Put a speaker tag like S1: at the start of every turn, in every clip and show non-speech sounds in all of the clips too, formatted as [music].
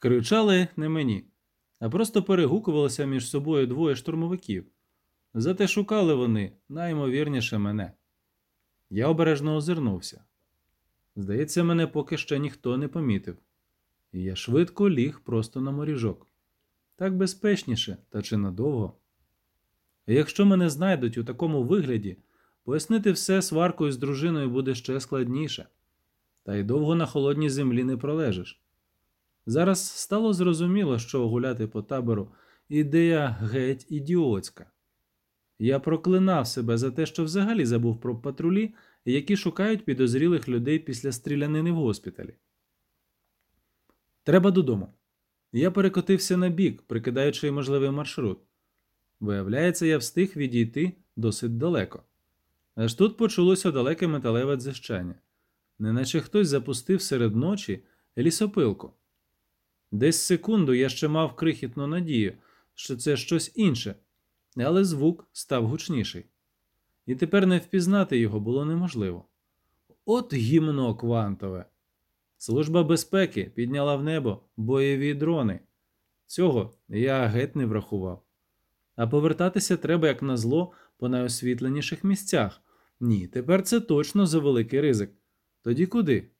S1: Кричали не мені, а просто перегукувалися між собою двоє штурмовиків. Зате шукали вони найімовірніше мене. Я обережно озирнувся. Здається, мене поки ще ніхто не помітив, і я швидко ліг просто на моріжок. Так безпечніше, та чи надовго. А якщо мене знайдуть у такому вигляді, пояснити все сваркою з дружиною буде ще складніше, та й довго на холодній землі не пролежиш. Зараз стало зрозуміло, що гуляти по табору ідея геть ідіотська. Я проклинав себе за те, що взагалі забув про патрулі, які шукають підозрілих людей після стрілянини в госпіталі. Треба додому. Я перекотився на бік, прикидаючи можливий маршрут. Виявляється, я встиг відійти досить далеко. Аж тут почулося далеке металеве дзижчання, неначе хтось запустив серед ночі лісопилку. Десь секунду я ще мав крихітну надію, що це щось інше, але звук став гучніший. І тепер не впізнати його було неможливо. От гімно квантове. Служба безпеки підняла в небо бойові дрони. Цього я геть не врахував. А повертатися треба, як назло, по найосвітленіших місцях. Ні, тепер це точно за великий ризик. Тоді куди?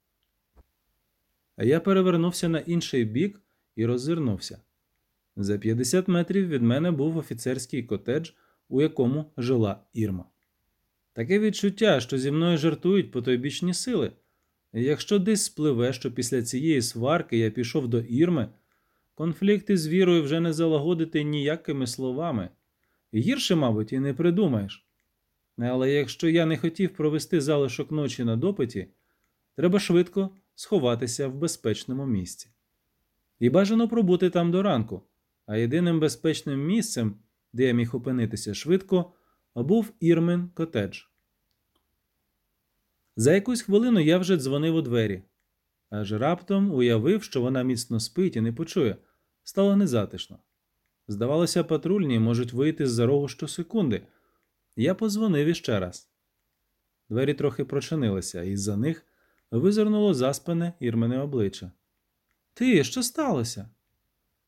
S1: А я перевернувся на інший бік і роззирнувся. За 50 метрів від мене був офіцерський котедж, у якому жила Ірма. Таке відчуття, що зі мною жартують потойбічні сили. Якщо десь спливе, що після цієї сварки я пішов до Ірми, конфлікти з вірою вже не залагодити ніякими словами. Гірше, мабуть, і не придумаєш. Але якщо я не хотів провести залишок ночі на допиті, треба швидко сховатися в безпечному місці. І бажано пробути там до ранку, а єдиним безпечним місцем, де я міг опинитися швидко, був Ірмин котедж. За якусь хвилину я вже дзвонив у двері, аж раптом уявив, що вона міцно спить і не почує. Стало незатишно. Здавалося, патрульні можуть вийти з за рогу щосекунди. Я позвонив іще раз. Двері трохи прочинилися, і з-за них визирнуло заспане Ірмене обличчя. Ти, що сталося?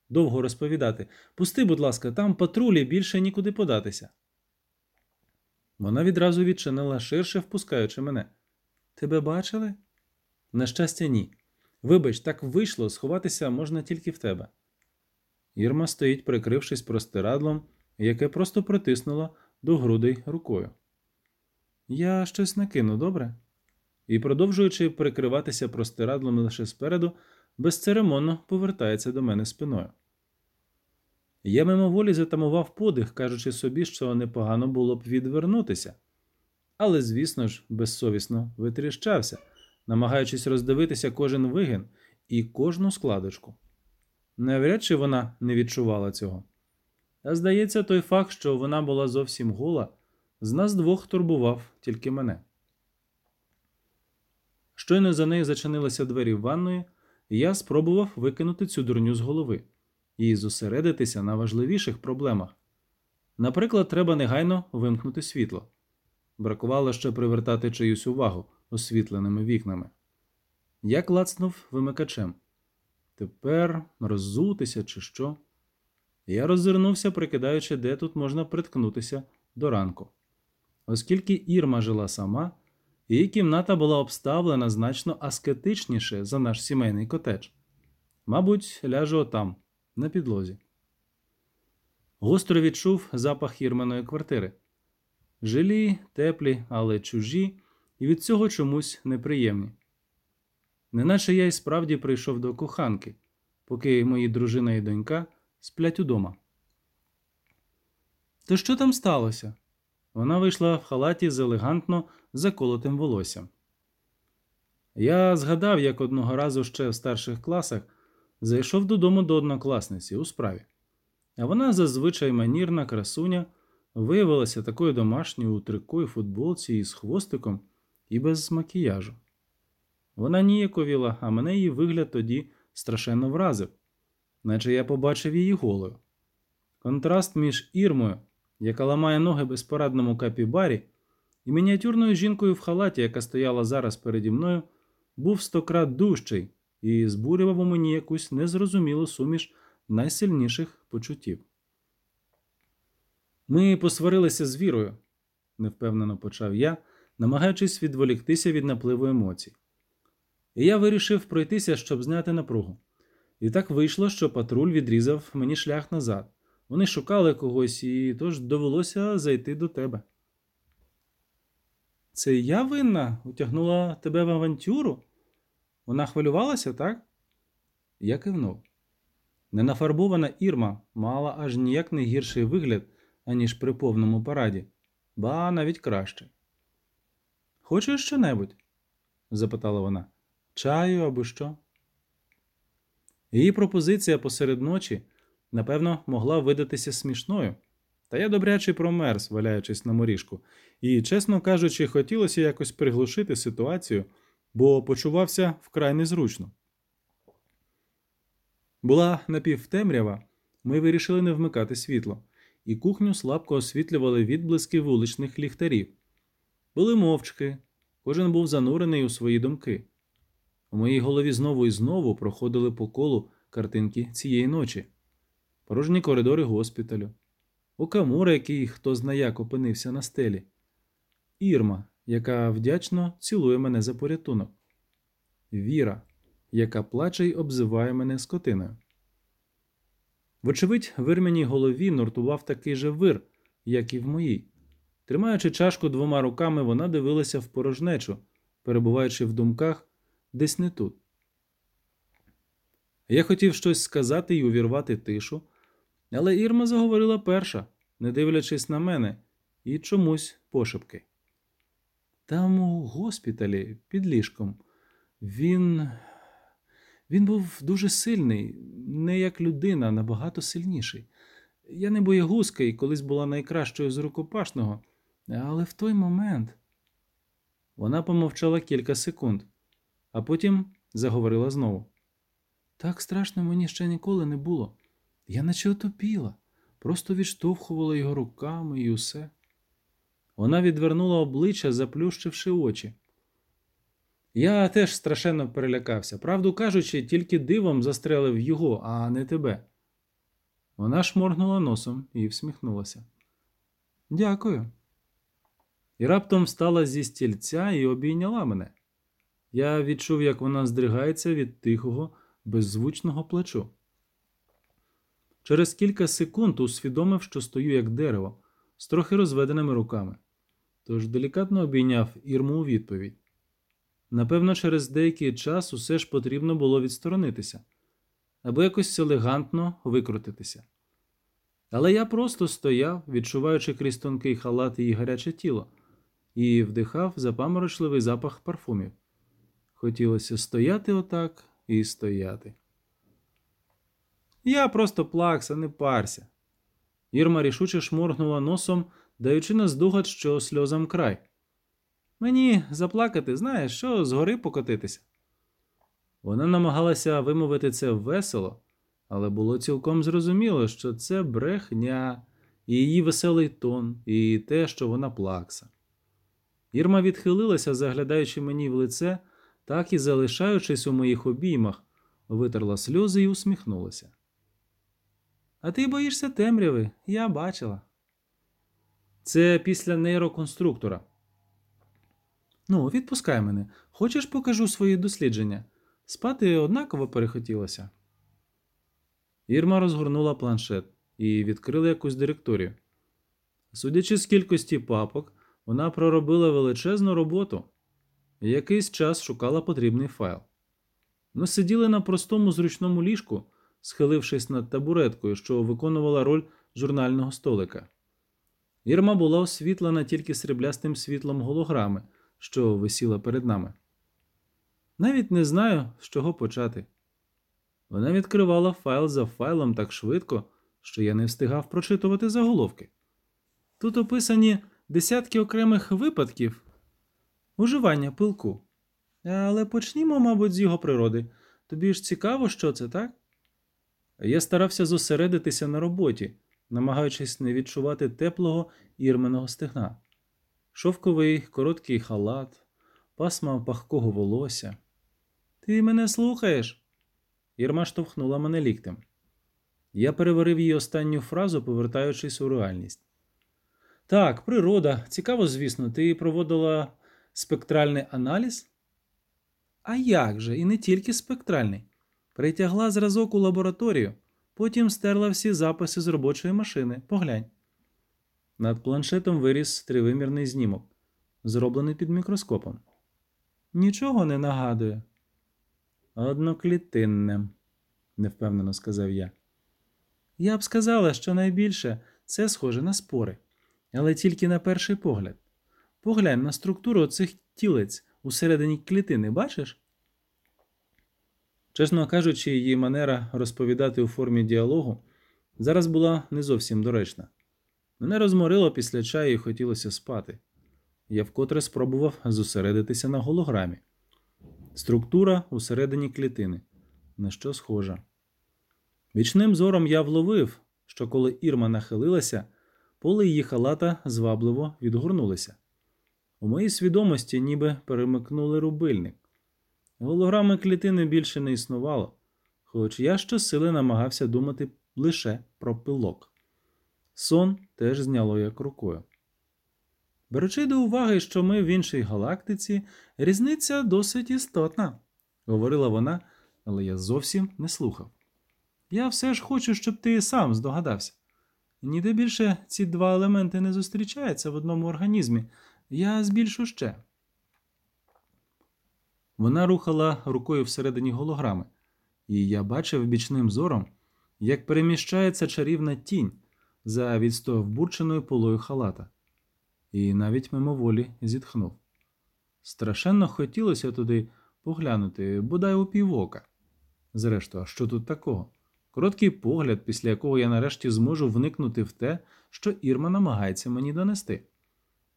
S1: Довго розповідати. Пусти, будь ласка, там патрулі більше нікуди податися. Вона відразу відчинила ширше, впускаючи мене. Тебе бачили? На щастя, ні. Вибач, так вийшло, сховатися можна тільки в тебе. Ірма стоїть, прикрившись простирадлом, яке просто притиснуло до грудей рукою. Я щось накину, добре? І, продовжуючи прикриватися простирадлом лише спереду, безцеремонно повертається до мене спиною. Я мимоволі затамував подих, кажучи собі, що непогано було б відвернутися, але, звісно ж, безсовісно витріщався, намагаючись роздивитися кожен вигин і кожну складочку. Навряд чи вона не відчувала цього. А здається, той факт, що вона була зовсім гола, з нас двох турбував тільки мене. Щойно за нею зачинилися двері ванної, я спробував викинути цю дурню з голови і зосередитися на важливіших проблемах. Наприклад, треба негайно вимкнути світло. Бракувало ще привертати чиюсь увагу освітленими вікнами. Я клацнув вимикачем. Тепер роззутися чи що. Я роззирнувся, прикидаючи, де тут можна приткнутися до ранку. Оскільки Ірма жила сама, її кімната була обставлена значно аскетичніше за наш сімейний котедж. Мабуть, ляжу отам, на підлозі. Гостро відчув запах Ірманої квартири. Жилі, теплі, але чужі, і від цього чомусь неприємні. Неначе я й справді прийшов до коханки, поки мої дружина і донька сплять удома. То що там сталося? Вона вийшла в халаті з елегантно заколотим волоссям. Я згадав, як одного разу ще в старших класах зайшов додому до однокласниці у справі, а вона зазвичай манірна красуня виявилася такою домашньою у трико і футболці із хвостиком і без макіяжу. Вона ніяковіла, а мене її вигляд тоді страшенно вразив, наче я побачив її голою. Контраст між ірмою, яка ламає ноги безпорадному капібарі, і мініатюрною жінкою в халаті, яка стояла зараз переді мною, був стократ дужчий, і збурював у мені якусь незрозумілу суміш найсильніших почуттів. Ми посварилися з вірою, невпевнено почав я, намагаючись відволіктися від напливу емоцій. І я вирішив пройтися, щоб зняти напругу. І так вийшло, що патруль відрізав мені шлях назад. Вони шукали когось, і тож довелося зайти до тебе. Це я винна утягнула тебе в авантюру? Вона хвилювалася, так? Я кивнув. Ненафарбована Ірма мала аж ніяк не гірший вигляд, аніж при повному параді, ба навіть краще. Хочеш що-небудь? запитала вона. Чаю або що? Її пропозиція посеред ночі, напевно, могла видатися смішною, та я добряче промерз, валяючись на моріжку, і, чесно кажучи, хотілося якось приглушити ситуацію, бо почувався вкрай незручно. Була напівтемрява, ми вирішили не вмикати світло, і кухню слабко освітлювали відблиски вуличних ліхтарів. Були мовчки, кожен був занурений у свої думки. У моїй голові знову і знову проходили по колу картинки цієї ночі, порожні коридори госпіталю, Окамура, який хто зна як опинився на стелі, Ірма, яка вдячно цілує мене за порятунок, Віра, яка плаче й обзиває мене скотиною. Вочевидь, в Ірмяній голові нуртував такий же вир, як і в моїй. Тримаючи чашку двома руками, вона дивилася в порожнечу, перебуваючи в думках десь не тут. Я хотів щось сказати і увірвати тишу, але Ірма заговорила перша, не дивлячись на мене, і чомусь пошепки. Там у госпіталі під ліжком він. Він був дуже сильний, не як людина, набагато сильніший. Я не боягузка і колись була найкращою з рукопашного, але в той момент вона помовчала кілька секунд, а потім заговорила знову. Так страшно мені ще ніколи не було. Я наче отопіла, просто відштовхувала його руками і усе. Вона відвернула обличчя, заплющивши очі. Я теж страшенно перелякався, правду кажучи, тільки дивом застрелив його, а не тебе. Вона шморгнула носом і всміхнулася. Дякую. І раптом встала зі стільця і обійняла мене. Я відчув, як вона здригається від тихого, беззвучного плачу. Через кілька секунд усвідомив, що стою як дерево, з трохи розведеними руками, тож делікатно обійняв Ірму у відповідь. Напевно, через деякий час усе ж потрібно було відсторонитися або якось елегантно викрутитися. Але я просто стояв, відчуваючи крізь тонкий халат її гаряче тіло, і вдихав запаморочливий запах парфумів. Хотілося стояти отак і стояти. Я просто плакса, не парся. Ірма рішуче шморгнула носом, даючи наздогад, що сльозам край. Мені заплакати, знаєш, що згори покотитися. Вона намагалася вимовити це весело, але було цілком зрозуміло, що це брехня, і її веселий тон, і те, що вона плакса. Ірма відхилилася, заглядаючи мені в лице, так і залишаючись у моїх обіймах, витерла сльози і усміхнулася. А ти боїшся темряви, я бачила. Це після нейроконструктора. Ну, відпускай мене. Хочеш покажу свої дослідження? Спати однаково перехотілося. Ірма розгорнула планшет і відкрила якусь директорію. Судячи з кількості папок, вона проробила величезну роботу якийсь час шукала потрібний файл. Ми сиділи на простому зручному ліжку, схилившись над табуреткою, що виконувала роль журнального столика. Ірма була освітлена тільки сріблястим світлом голограми що висіла перед нами. Навіть не знаю, з чого почати. Вона відкривала файл за файлом так швидко, що я не встигав прочитувати заголовки. Тут описані десятки окремих випадків уживання пилку. Але почнімо, мабуть, з його природи. Тобі ж цікаво, що це, так? Я старався зосередитися на роботі, намагаючись не відчувати теплого ірменого стегна шовковий короткий халат, пасма пахкого волосся. Ти мене слухаєш? Ірма штовхнула мене ліктем. Я переварив її останню фразу, повертаючись у реальність. Так, природа. Цікаво, звісно, ти проводила спектральний аналіз? А як же, і не тільки спектральний. Притягла зразок у лабораторію, потім стерла всі записи з робочої машини. Поглянь. Над планшетом виріс тривимірний знімок, зроблений під мікроскопом. Нічого не нагадує. Одноклітинне, невпевнено сказав я. Я б сказала, що найбільше це схоже на спори, але тільки на перший погляд. Поглянь на структуру цих тілець усередині клітини, бачиш? Чесно кажучи, її манера розповідати у формі діалогу зараз була не зовсім доречна. Мене розморило після чаю і хотілося спати. Я вкотре спробував зосередитися на голограмі. Структура усередині клітини. На що схожа. Вічним зором я вловив, що коли Ірма нахилилася, поле її халата звабливо відгорнулися. У моїй свідомості ніби перемикнули рубильник. Голограми клітини більше не існувало, хоч я щосили намагався думати лише про пилок. Сон теж зняло як рукою. Беручи до уваги, що ми в іншій галактиці, різниця досить істотна, говорила вона, але я зовсім не слухав. Я все ж хочу, щоб ти сам здогадався. Ніде більше ці два елементи не зустрічаються в одному організмі. Я збільшу ще. Вона рухала рукою всередині голограми, і я бачив бічним зором, як переміщається чарівна тінь за відстовбурченою полою халата, і навіть мимоволі зітхнув. Страшенно хотілося туди поглянути, бодай у півока. Зрештою, а що тут такого? Короткий погляд, після якого я нарешті зможу вникнути в те, що Ірма намагається мені донести.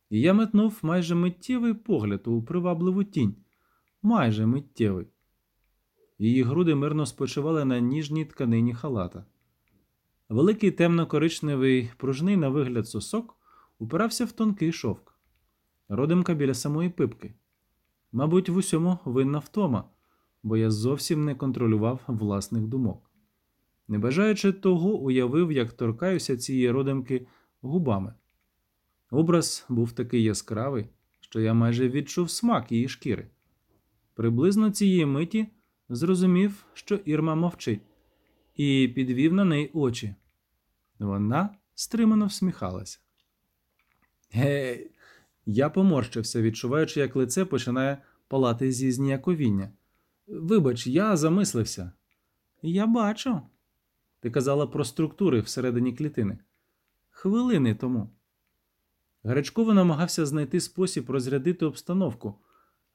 S1: І я метнув майже миттєвий погляд у привабливу тінь, майже миттєвий. Її груди мирно спочивали на ніжній тканині халата. Великий темно-коричневий пружний на вигляд сосок упирався в тонкий шовк, родимка біля самої пипки. Мабуть, в усьому винна втома, бо я зовсім не контролював власних думок. Не бажаючи того, уявив, як торкаюся цієї родимки губами. Образ був такий яскравий, що я майже відчув смак її шкіри. Приблизно цієї миті зрозумів, що Ірма мовчить, і підвів на неї очі. Вона стримано всміхалася. Гей, я поморщився, відчуваючи, як лице починає палати зі зніяковіння. Вибач, я замислився. Я бачу. Ти казала про структури всередині клітини. Хвилини тому. Гречково намагався знайти спосіб розрядити обстановку.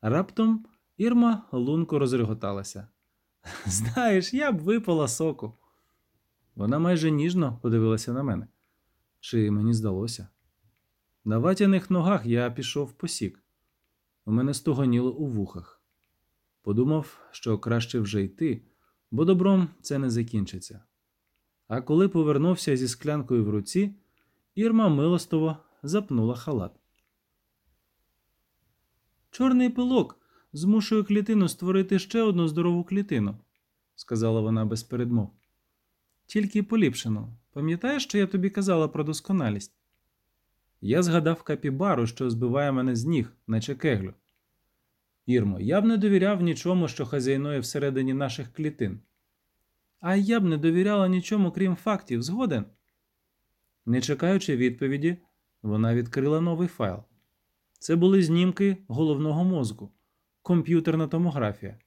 S1: Раптом Ірма лунко розреготалася. [laughs] Знаєш, я б випала соку. Вона майже ніжно подивилася на мене. Чи мені здалося? На ватяних ногах я пішов посік. У мене стогоніло у вухах. Подумав, що краще вже йти, бо добром це не закінчиться. А коли повернувся зі склянкою в руці, Ірма милостово запнула халат. Чорний пилок змушує клітину створити ще одну здорову клітину, сказала вона без передмов. Тільки поліпшено. Пам'ятаєш, що я тобі казала про досконалість? Я згадав капібару, що збиває мене з ніг, наче кеглю. Ірмо, я б не довіряв нічому, що хазяйнує всередині наших клітин. А я б не довіряла нічому, крім фактів, згоден. Не чекаючи відповіді, вона відкрила новий файл. Це були знімки головного мозку, комп'ютерна томографія.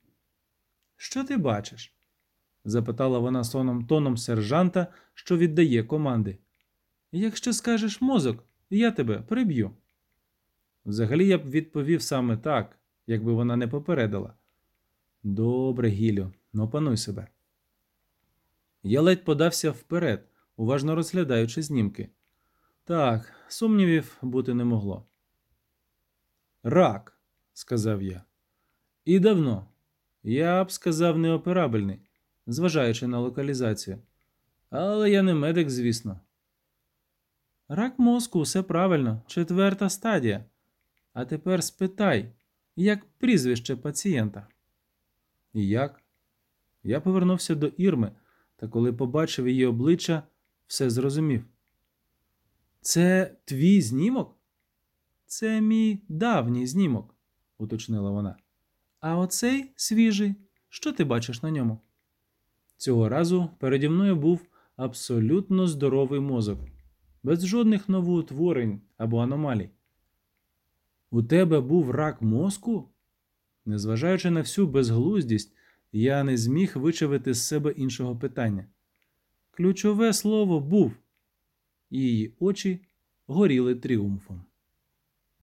S1: Що ти бачиш? запитала вона соном тоном сержанта, що віддає команди. Якщо скажеш мозок, я тебе приб'ю. Взагалі я б відповів саме так, якби вона не попередила. Добре, Гілю, ну пануй себе. Я ледь подався вперед, уважно розглядаючи знімки. Так, сумнівів бути не могло. Рак, сказав я. І давно. Я б сказав неоперабельний, зважаючи на локалізацію. Але я не медик, звісно. Рак мозку, все правильно, четверта стадія. А тепер спитай, як прізвище пацієнта. І як? Я повернувся до Ірми, та коли побачив її обличчя, все зрозумів. Це твій знімок? Це мій давній знімок, уточнила вона. А оцей свіжий. Що ти бачиш на ньому? Цього разу переді мною був абсолютно здоровий мозок, без жодних новоутворень або аномалій. У тебе був рак мозку? Незважаючи на всю безглуздість, я не зміг вичавити з себе іншого питання. Ключове слово був, її очі горіли тріумфом.